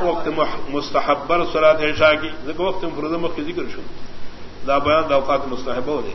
وقت مستحبر سرات عشاء کی وقت فرد کی ذکر شو۔ دا بیان دا اوقات مستحب ہو رہے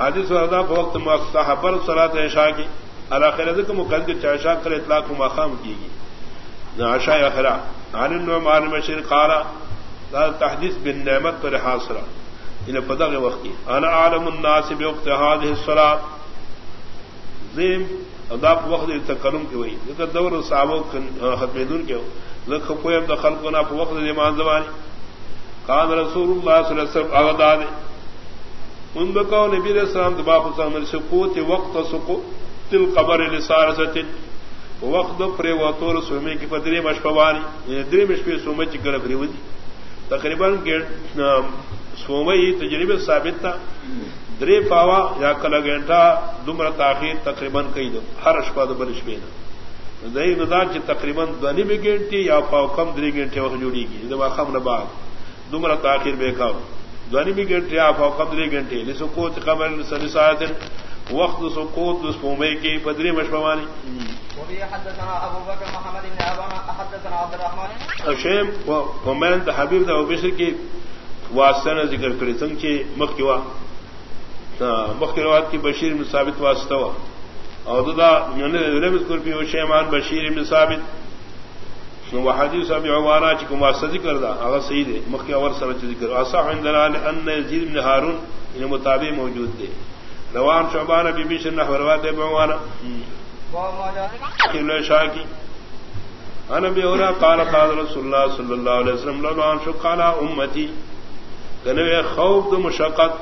حادث وردا وقت مستحبر سرات عشاء کی علاخر ذکر مقدر چاشا کر اطلاق مقام کی گی۔ عشاء اخرا عن النعمان مشیر قالا دا تحدیث بن نعمت پر حاصرہ انہیں پتہ کے وقت کی۔ انا عالم الناس بوقت هذه الصلاه زیم ادا وقت تکلم کی وہی ذکر دور صحابہ ختم دون کے لکھ کوئی اب دخل کو نہ وقت ایمان زمانی قال رسول اللہ صلی اللہ علیہ وسلم اغداد ان بکاو نبی علیہ السلام دبا حسن سکوت وقت سکوت القبر لسارست وقت پر وطور سومی کی پدری مشپوانی یعنی دری مشپی سومی چی کر پری ودی تقریباً سومی تجربہ ثابت تھا دری پاوا یا کل گھنٹہ دمر تاخیر تقریباً کئی دو ہر اشپا دو پہ دہی ندان کی تقریباً دنی بھی گھنٹی یا پاؤ کم دری گھنٹے وقت جوڑی گی دبا خم نباغ۔ دمر تاخیر بے کم دونی بھی گھنٹے یا پاؤ کم دری گھنٹے لسکوت قبر سنسات وقت سکوت اس پومے کی بدری مشپوانی شیم حبیب دا بشر کی واسطہ ذکر کری سنگ کی مخ کی وا۔ مخروات کی بشیر میں ثابت واسطہ ہوا اور ددا پی شیمان بشیر میں ثابت. حدیث ابھی عوانا چکم واسطہ ذکر دا اگر صحیح دے مخ اور سرچ ذکر آسا ان زید بن ہارون ان مطابق موجود دے روان شعبان ابھی بھی شن روات بوانا شاہ کی ان ابھی اور قال قال رسول اللہ صلی اللہ علیہ وسلم لوان شو قال امتی کنوے خوف دو مشقت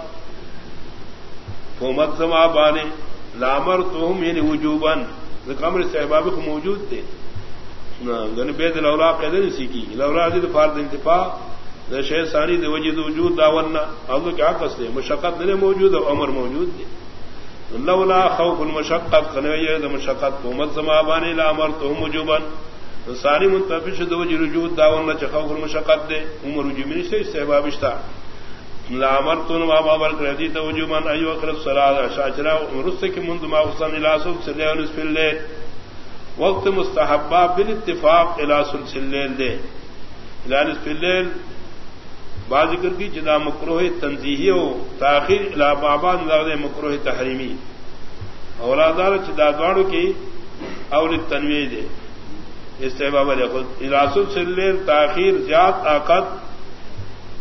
حکومت زما بانے لامر تو ہم یعنی وجوبن کمر صحباب کو موجود تھے گن بید لولا قیدن سیکھی لولا دید فارد انتفاع شہ ثانی دے وجود وجود داورنا اب کیا کستے مشقت نہیں موجود اور امر موجود تھے لولا خوف المشقت کنوے مشقت۔ حکومت زما بانے لامر تو ہم وجوبن ساری منتفش دو وجود وجود داورنا چخوف المشقت دے۔ عمر وجوبنی سے استحبابشتا لامر تن بابا بر کردی تو وجوبان ایو اخر سرا شاچرا رست کی مند ما حسن الاسل سلے انس فلے وقت مستحبہ بالاتفاق الاسل سلے دے. الانس فلے بعض ذکر کی جدا مکروہ تنزیہی ہو تاخیر الى بابا نظر مکروہ تحریمی. اولادار چدا دوڑ کی اول تنویر دے. استحباب خود الاسل سلے تاخیر زیاد آقت